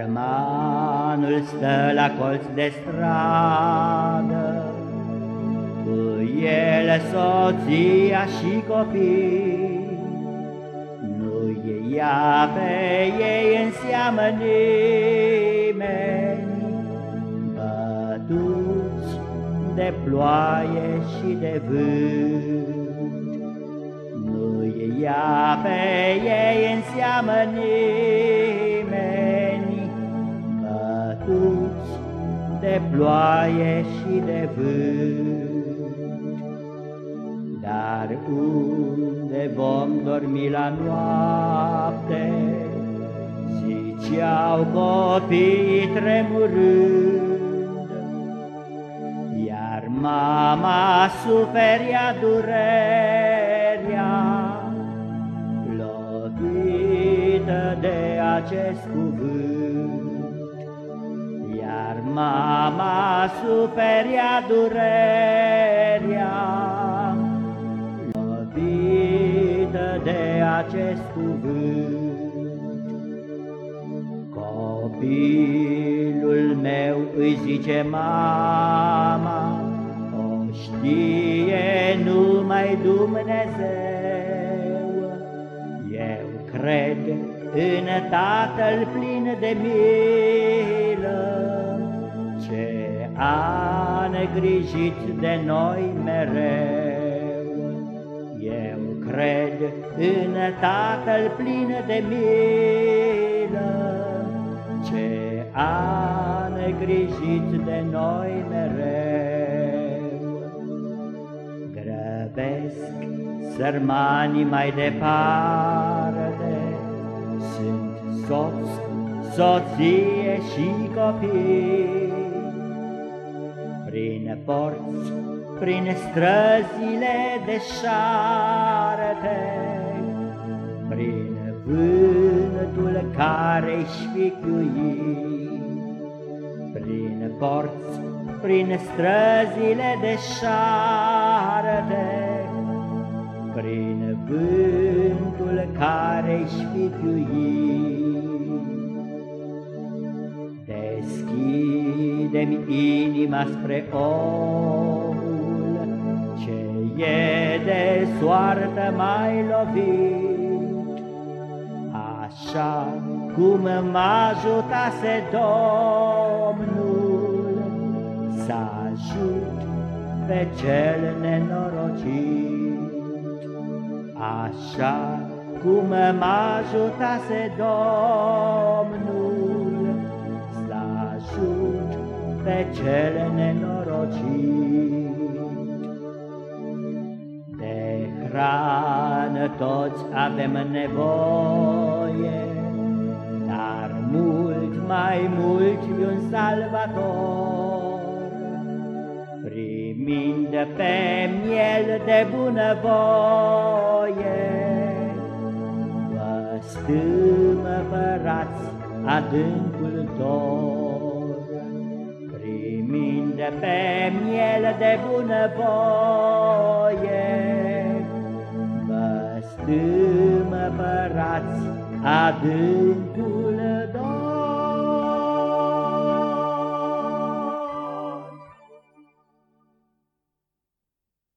Sărmanul stă la colț de stradă, Cu el soția și copii. Nu-i ia pe ei în seamă nimeni, Bătuți de ploaie și de vânt. Nu-i ia pe ei în seamă nimeni, de ploaie și de vânt. Dar unde vom dormi la noapte, Ziceau copiii tremurând, Iar mama suferia durerea, Lovită de acest cuvânt. Mama suferia durerea, Copilul meu îi zice mama, o știe numai Dumnezeu. Eu cred în Tatăl plin de milă, a negrijit de noi mereu. Eu cred în Tatăl plin de milă, ce a negrijit de noi mereu. Grăbesc sărmanii mai departe, sunt soț, soție și copii, prin porți, prin străzile deșarte, Prin vântul care-și șpichiui, Prin porți, prin străzile deșarte, Prin vântul care-și șpichiui, Deschide-mi inima spre omul Ce e de soartă mai lovit, cum m-a ajutase Domnul Să ajut pe cel nenorocit. Așa cum m-a ajutase Domnul ajut pe cel nenorocit. De hrană toți avem nevoie, mai mult un salvator. Primind pe miel de bunăvoie, vă stâmpărați adâncul dor prinde pe miel de bunăvoie. Vă stâmă părați adâncul